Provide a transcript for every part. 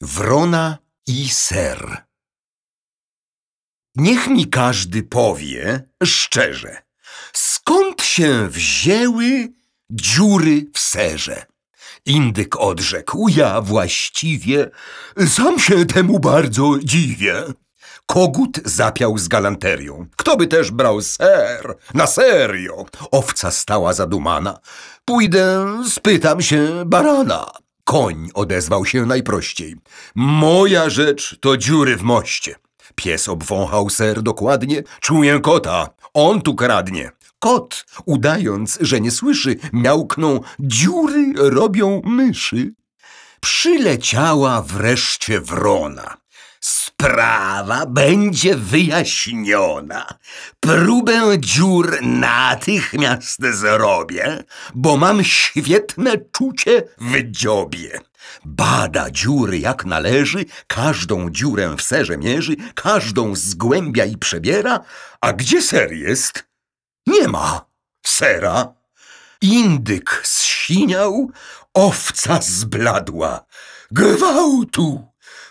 Wrona i ser. Niech mi każdy powie szczerze, skąd się wzięły dziury w serze? Indyk odrzekł, ja właściwie sam się temu bardzo dziwię. Kogut zapiał z galanterią. Kto by też brał ser? Na serio. Owca stała zadumana. Pójdę, spytam się barana. Koń odezwał się najprościej. Moja rzecz to dziury w moście. Pies obwąchał ser dokładnie. Czuję kota. On tu kradnie. Kot, udając, że nie słyszy, miałknął. Dziury robią myszy. Przyleciała wreszcie wrona. Sprawa będzie wyjaśniona. Próbę dziur natychmiast zrobię, bo mam świetne czucie w dziobie. Bada dziury jak należy, każdą dziurę w serze mierzy, każdą zgłębia i przebiera. A gdzie ser jest? Nie ma sera. Indyk zsiniał, owca zbladła. Gwałtu!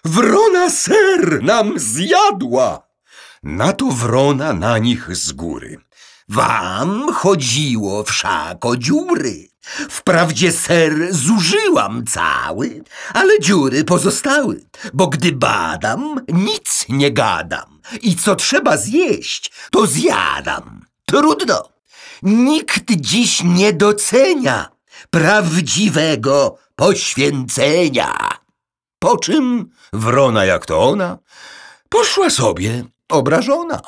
Wrona ser nam zjadła! Na to wrona na nich z góry. Wam chodziło wszak o dziury. Wprawdzie ser zużyłam cały, ale dziury pozostały, bo gdy badam, nic nie gadam. I co trzeba zjeść, to zjadam. Trudno. Nikt dziś nie docenia prawdziwego poświęcenia. Po czym wrona jak to ona poszła sobie obrażona.